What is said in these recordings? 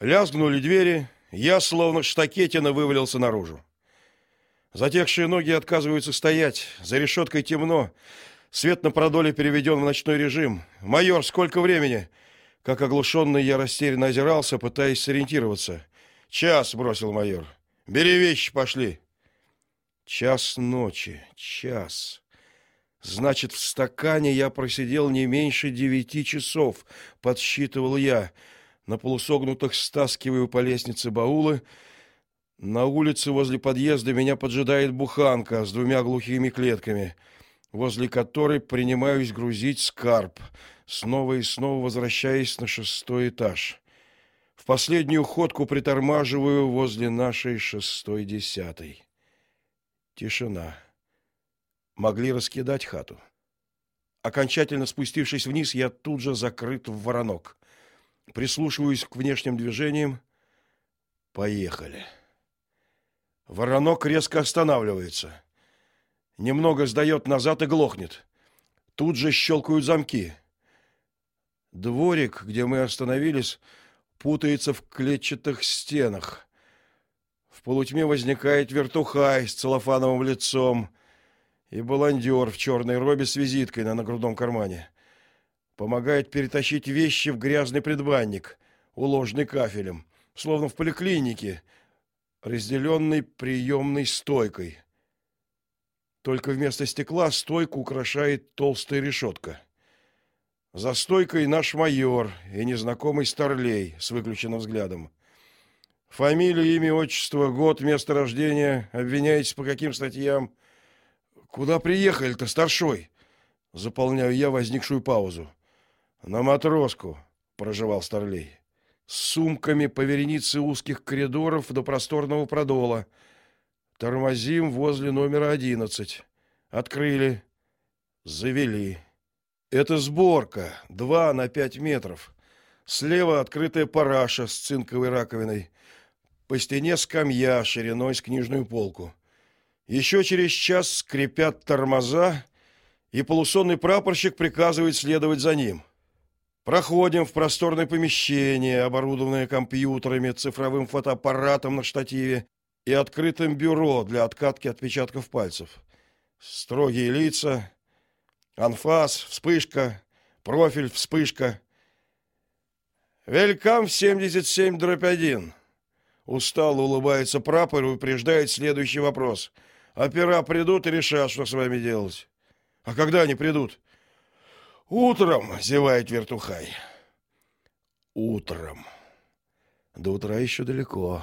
Лязгнули двери, я словно штакетина вывалился наружу. Затекшие ноги отказываются стоять, за решеткой темно, свет на продоле переведен в ночной режим. Майор, сколько времени? Как оглушенный я растерянно озирался, пытаясь сориентироваться. Час, бросил майор. Бери вещи, пошли. Час ночи, час. Значит, в стакане я просидел не меньше девяти часов, подсчитывал я. На полусогнутых стаскиваю по лестнице баулы. На улице возле подъезда меня поджидает буханка с двумя глухими клетками, возле которой принимаюсь грузить скарб, снова и снова возвращаясь на шестой этаж. В последнюю ходку притормаживаю возле нашей шестой десятой. Тишина. Могли раскидать хату. Окончательно спустившись вниз, я тут же закрыт в воронок. Прислушиваюсь к внешним движениям. Поехали. Воронок резко останавливается. Немного сдает назад и глохнет. Тут же щелкают замки. Дворик, где мы остановились, путается в клетчатых стенах. В полутьме возникает вертухай с целлофановым лицом и баландер в черной робе с визиткой на нагрудном кармане. Помогает перетащить вещи в грязный предбанник, уложенный кафелем, словно в поликлинике, разделенный приемной стойкой. Только вместо стекла стойку украшает толстая решетка. За стойкой наш майор и незнакомый старлей с выключенным взглядом. Фамилия, имя, отчество, год, место рождения, обвиняетесь по каким статьям? Куда приехали-то, старшой? Заполняю я возникшую паузу. На матроску, проживал старлей. С сумками по веренице узких коридоров до просторного продола. Тормозим возле номера одиннадцать. Открыли, завели. Это сборка, два на пять метров. Слева открытая параша с цинковой раковиной. По стене скамья шириной с книжную полку. Еще через час скрипят тормоза, и полусонный прапорщик приказывает следовать за ним. Проходим в просторное помещение, оборудованное компьютерами, цифровым фотоаппаратом на штативе и открытым бюро для откатки отпечатков пальцев. Строгие лица, Анфас, вспышка, профиль, вспышка. Велькам 77 дробь 1. Устало улыбается прапор и упреждает следующий вопрос. Опера придут и решат, что с вами делать. А когда они придут? Утром, зевает вертухай. Утром. До утра еще далеко.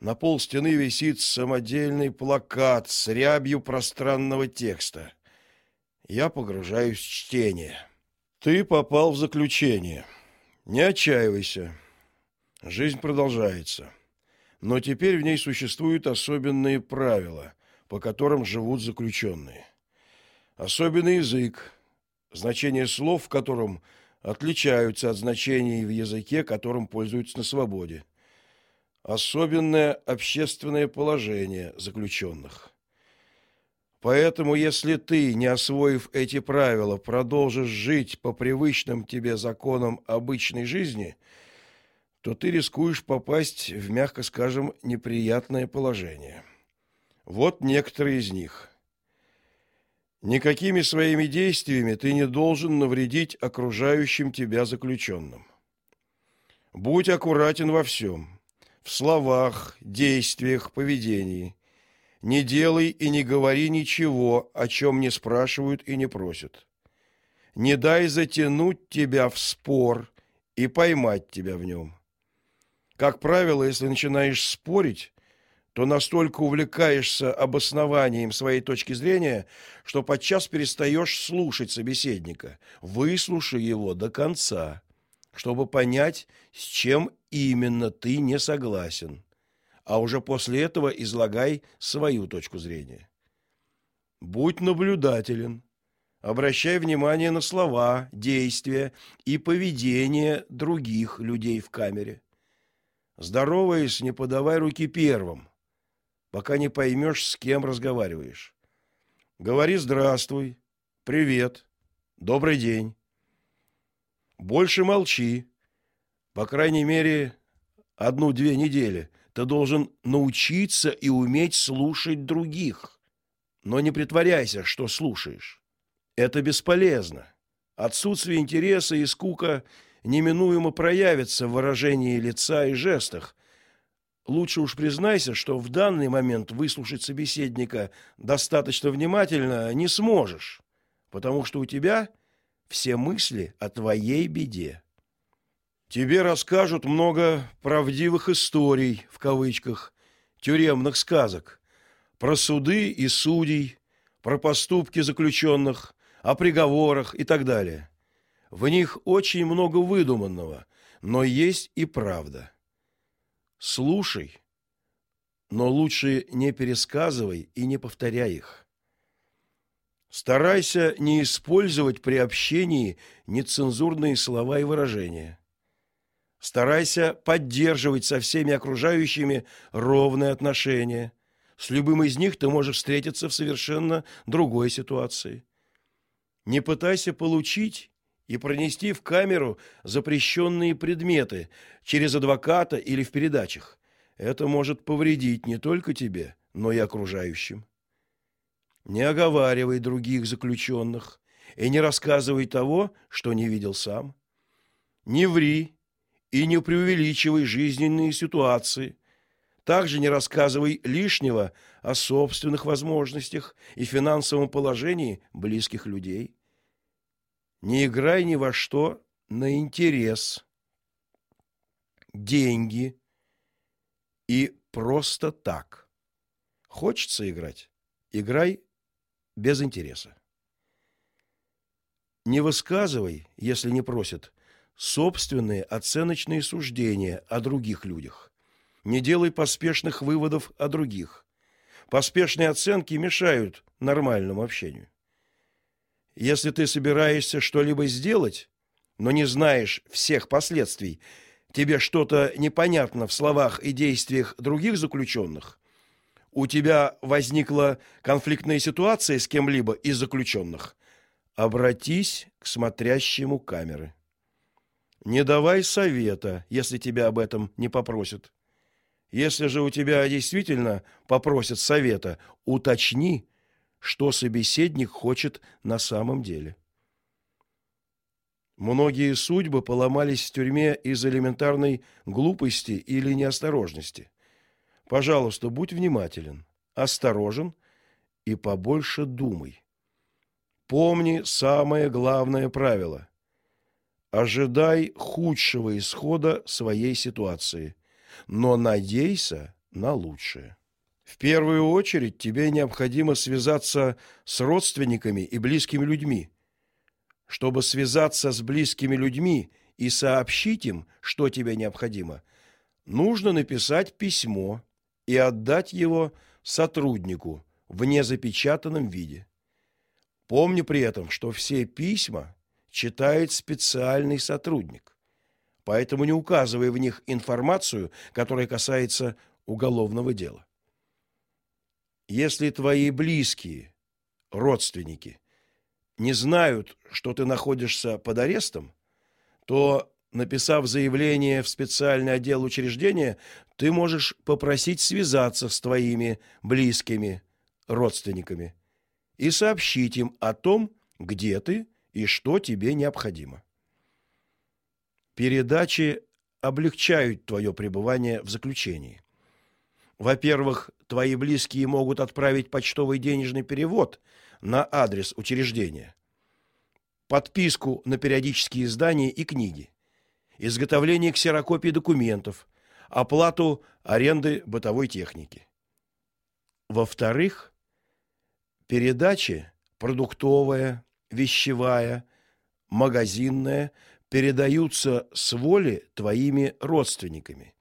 На пол стены висит самодельный плакат с рябью пространного текста. Я погружаюсь в чтение. Ты попал в заключение. Не отчаивайся. Жизнь продолжается. Но теперь в ней существуют особенные правила, по которым живут заключенные. Особенный язык, значение слов в котором отличаются от значений в языке, которым пользуются на свободе. Особенное общественное положение заключенных. Поэтому, если ты, не освоив эти правила, продолжишь жить по привычным тебе законам обычной жизни, то ты рискуешь попасть в, мягко скажем, неприятное положение. Вот некоторые из них. Никакими своими действиями ты не должен навредить окружающим тебя заключенным. Будь аккуратен во всем: в словах, действиях, поведении. Не делай и не говори ничего, о чем не спрашивают и не просят. Не дай затянуть тебя в спор и поймать тебя в нем. Как правило, если начинаешь спорить, то настолько увлекаешься обоснованием своей точки зрения, что подчас перестаешь слушать собеседника. Выслушай его до конца, чтобы понять, с чем именно ты не согласен а уже после этого излагай свою точку зрения. Будь наблюдателен. Обращай внимание на слова, действия и поведение других людей в камере. Здороваясь, не подавай руки первым, пока не поймешь, с кем разговариваешь. Говори здравствуй, привет, добрый день. Больше молчи. По крайней мере, одну-две недели ты должен научиться и уметь слушать других. Но не притворяйся, что слушаешь. Это бесполезно. Отсутствие интереса и скука неминуемо проявятся в выражении лица и жестах. Лучше уж признайся, что в данный момент выслушать собеседника достаточно внимательно не сможешь, потому что у тебя все мысли о твоей беде. Тебе расскажут много правдивых историй в кавычках, тюремных сказок про суды и судей, про поступки заключенных, о приговорах и так далее. В них очень много выдуманного, но есть и правда. Слушай, но лучше не пересказывай и не повторяй их. Старайся не использовать при общении нецензурные слова и выражения. Старайся поддерживать со всеми окружающими ровные отношения. С любым из них ты можешь встретиться в совершенно другой ситуации. Не пытайся получить и пронести в камеру запрещенные предметы через адвоката или в передачах. Это может повредить не только тебе, но и окружающим. Не оговаривай других заключенных и не рассказывай того, что не видел сам. Не ври и не преувеличивай жизненные ситуации. Также не рассказывай лишнего о собственных возможностях и финансовом положении близких людей. Не играй ни во что на интерес, деньги и просто так. Хочется играть? Играй без интереса. Не высказывай, если не просят, собственные оценочные суждения о других людях. Не делай поспешных выводов о других. Поспешные оценки мешают нормальному общению. Если ты собираешься что-либо сделать, но не знаешь всех последствий, тебе что-то непонятно в словах и действиях других заключенных, у тебя возникла конфликтная ситуация с кем-либо из заключенных, обратись к смотрящему камеры. Не давай совета, если тебя об этом не попросят. Если же у тебя действительно попросят совета, уточни, что собеседник хочет на самом деле. Многие судьбы поломались в тюрьме из элементарной глупости или неосторожности. Пожалуйста, будь внимателен, осторожен и побольше думай. Помни самое главное правило: ожидай худшего исхода своей ситуации, но надейся на лучшее. В первую очередь тебе необходимо связаться с родственниками и близкими людьми. Чтобы связаться с близкими людьми и сообщить им, что тебе необходимо, нужно написать письмо и отдать его сотруднику в незапечатанном виде. Помни при этом, что все письма читает специальный сотрудник. Поэтому не указывай в них информацию, которая касается уголовного дела. Если твои близкие, родственники не знают, что ты находишься под арестом, то написав заявление в специальный отдел учреждения, ты можешь попросить связаться с твоими близкими, родственниками и сообщить им о том, где ты и что тебе необходимо. Передачи облегчают твое пребывание в заключении. Во-первых, твои близкие могут отправить почтовый денежный перевод на адрес учреждения, подписку на периодические издания и книги, изготовление ксерокопий документов, оплату аренды бытовой техники. Во-вторых, передачи продуктовая, вещевая, магазинная передаются с воли твоими родственниками.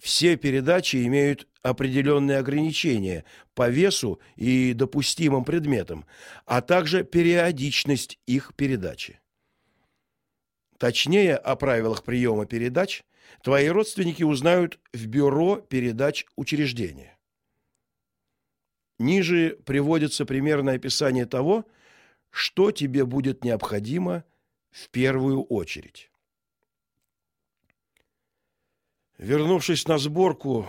Все передачи имеют определенные ограничения по весу и допустимым предметам, а также периодичность их передачи. Точнее о правилах приема передач твои родственники узнают в бюро передач учреждения. Ниже приводится примерное описание того, что тебе будет необходимо в первую очередь. Вернувшись на сборку,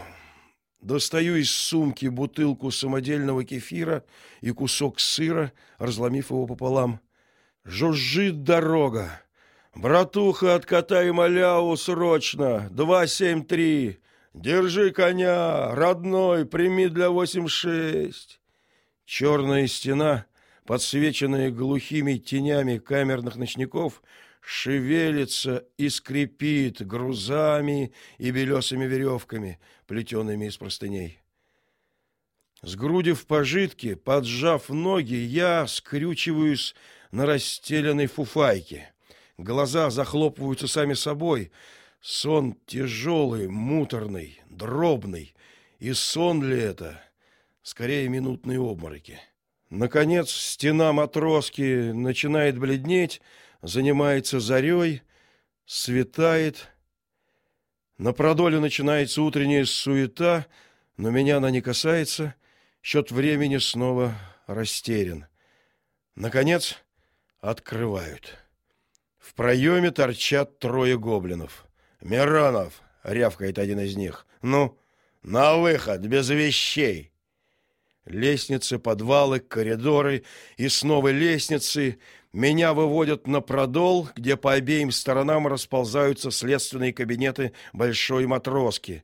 достаю из сумки бутылку самодельного кефира и кусок сыра, разломив его пополам. Жужжит дорога. Братуха, откатай маляу срочно. Два семь три. Держи коня, родной, прими для восемь шесть. Черная стена, подсвеченная глухими тенями камерных ночников, шевелится и скрипит грузами и белесыми веревками, плетеными из простыней. Сгрудив пожитки, поджав ноги, я скрючиваюсь на расстеленной фуфайке. Глаза захлопываются сами собой. Сон тяжелый, муторный, дробный. И сон ли это? Скорее минутные обмороки. Наконец, стена матроски начинает бледнеть, занимается зарей, светает. На продоле начинается утренняя суета, но меня она не касается. Счет времени снова растерян. Наконец, открывают. В проеме торчат трое гоблинов. «Миронов!» — рявкает один из них. «Ну, на выход, без вещей!» Лестницы, подвалы, коридоры и снова лестницы меня выводят на продол, где по обеим сторонам расползаются следственные кабинеты большой матроски.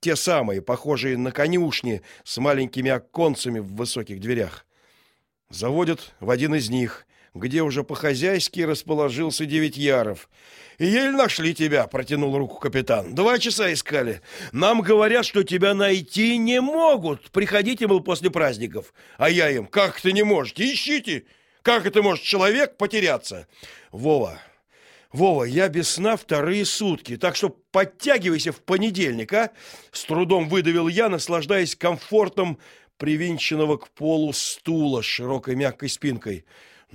Те самые, похожие на конюшни с маленькими оконцами в высоких дверях. Заводят в один из них, где уже по-хозяйски расположился Девятьяров. «Еле нашли тебя», — протянул руку капитан. «Два часа искали. Нам говорят, что тебя найти не могут. Приходите, мол, после праздников». А я им, «Как это не можете? Ищите! Как это может человек потеряться?» «Вова, Вова, я без сна вторые сутки, так что подтягивайся в понедельник, а?» С трудом выдавил я, наслаждаясь комфортом привинченного к полу стула с широкой мягкой спинкой.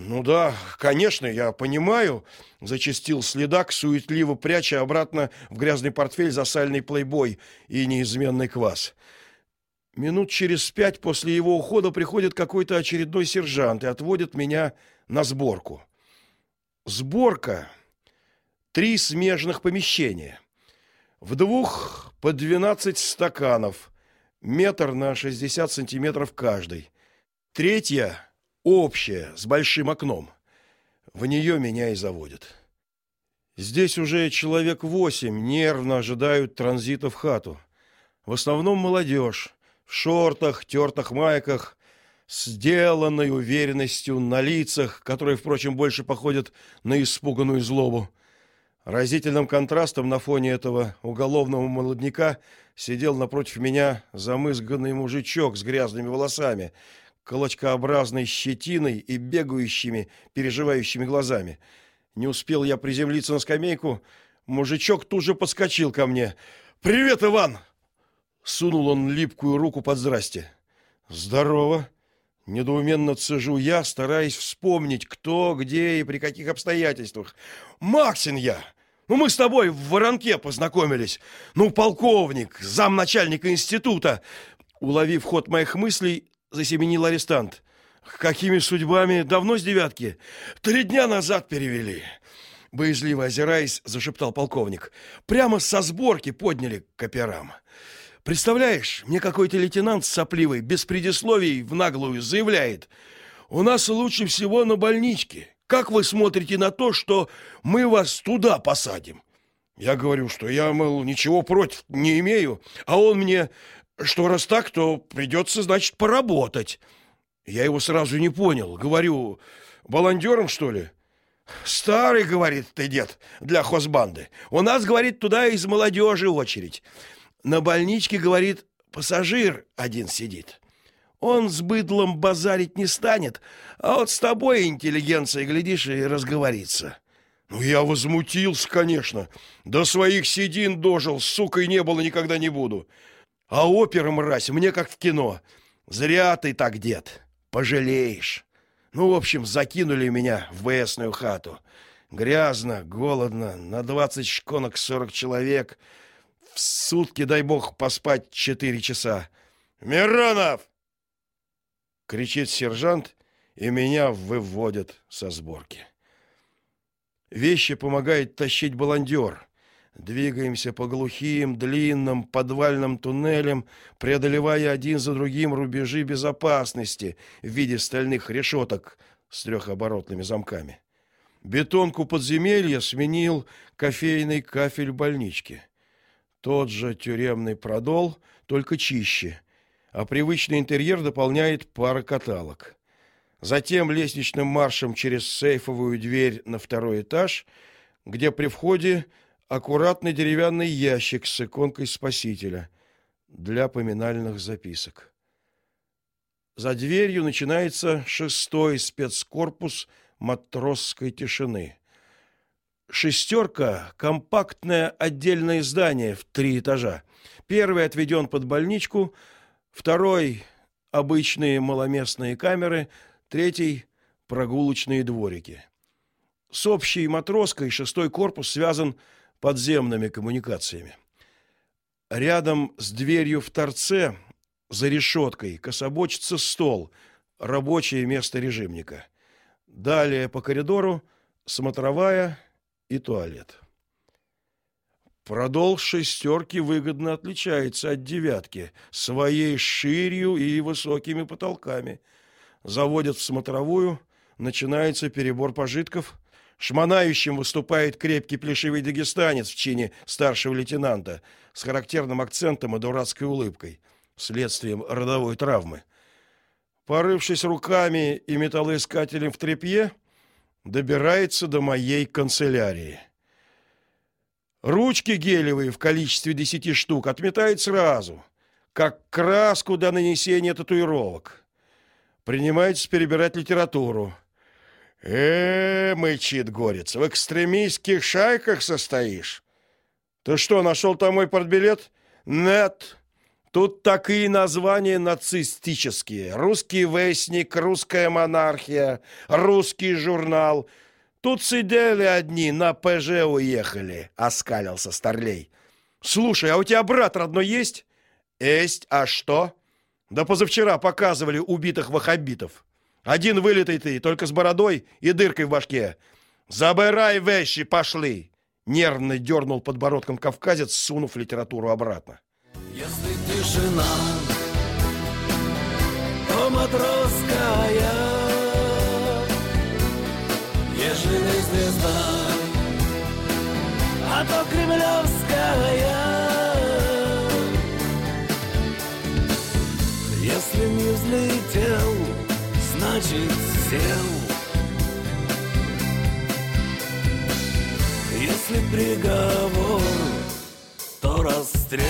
Ну да, конечно, я понимаю, зачастил следак, суетливо пряча обратно в грязный портфель засальный плейбой и неизменный квас. Минут через пять после его ухода приходит какой-то очередной сержант и отводит меня на сборку. Сборка три смежных помещения. В двух по 12 стаканов, метр на 60 сантиметров каждый. Третья общая, с большим окном. В нее меня и заводят. Здесь уже человек восемь нервно ожидают транзита в хату. В основном молодежь, в шортах, тертых майках, сделанной уверенностью на лицах, которые, впрочем, больше походят на испуганную злобу. Разительным контрастом на фоне этого уголовного молодняка сидел напротив меня замызганный мужичок с грязными волосами, колочкообразной щетиной и бегающими, переживающими глазами. Не успел я приземлиться на скамейку, мужичок тут же подскочил ко мне. «Привет, Иван!» Сунул он липкую руку под здрасте. «Здорово!» Недоуменно цежу я, стараясь вспомнить, кто, где и при каких обстоятельствах. «Максин я! Ну, мы с тобой в Воронке познакомились. Ну, полковник, замначальника института!» Уловив ход моих мыслей, засеменил арестант. Какими судьбами? Давно с девятки? Три дня назад перевели. Боязливо озираясь, зашептал полковник. Прямо со сборки подняли к операм. Представляешь, мне какой-то лейтенант сопливый, без предисловий, в наглую заявляет. У нас лучше всего на больничке. Как вы смотрите на то, что мы вас туда посадим? Я говорю, что я, мол, ничего против не имею, а он мне что раз так, то придется, значит, поработать. Я его сразу не понял. Говорю, волонтером, что ли? Старый, говорит ты, дед, для хозбанды. У нас, говорит, туда из молодежи очередь. На больничке, говорит, пассажир один сидит. Он с быдлом базарить не станет, а вот с тобой, интеллигенция, глядишь, и разговорится. Ну, я возмутился, конечно. До своих седин дожил, сукой не было, никогда не буду. А опера, мразь, мне как в кино. Зря ты так, дед. Пожалеешь. Ну, в общем, закинули меня в ВСную хату. Грязно, голодно, на двадцать шконок сорок человек. В сутки, дай бог, поспать четыре часа. «Миронов!» — кричит сержант, и меня выводят со сборки. Вещи помогает тащить баландер. Двигаемся по глухим, длинным подвальным туннелям, преодолевая один за другим рубежи безопасности в виде стальных решеток с трехоборотными замками. Бетонку подземелья сменил кофейный кафель больнички. Тот же тюремный продол, только чище, а привычный интерьер дополняет пара каталог. Затем лестничным маршем через сейфовую дверь на второй этаж, где при входе аккуратный деревянный ящик с иконкой Спасителя для поминальных записок. За дверью начинается шестой спецкорпус матросской тишины. Шестерка — компактное отдельное здание в три этажа. Первый отведен под больничку, второй — обычные маломестные камеры, третий — прогулочные дворики. С общей матроской шестой корпус связан подземными коммуникациями. Рядом с дверью в торце, за решеткой, кособочится стол, рабочее место режимника. Далее по коридору смотровая и туалет. Продол шестерки выгодно отличается от девятки своей ширью и высокими потолками. Заводят в смотровую, начинается перебор пожитков, Шмонающим выступает крепкий плешивый дагестанец в чине старшего лейтенанта с характерным акцентом и дурацкой улыбкой, следствием родовой травмы. Порывшись руками и металлоискателем в тряпье, добирается до моей канцелярии. Ручки гелевые в количестве десяти штук отметает сразу, как краску для нанесения татуировок. Принимается перебирать литературу. Э, мычит горец, в экстремистских шайках состоишь? Ты что, нашел там мой портбилет? Нет. Тут такие названия нацистические. Русский вестник, русская монархия, русский журнал. Тут сидели одни, на ПЖ уехали, оскалился Старлей. Слушай, а у тебя брат родной есть? Есть, а что? Да позавчера показывали убитых ваххабитов. Один вылитый ты, только с бородой и дыркой в башке. Забирай вещи, пошли. Нервно дернул подбородком кавказец, сунув литературу обратно. Если тишина, то матросская, ежели звезда, а то кремлевская. Если не взлетел, значит сел. Если приговор, то расстрел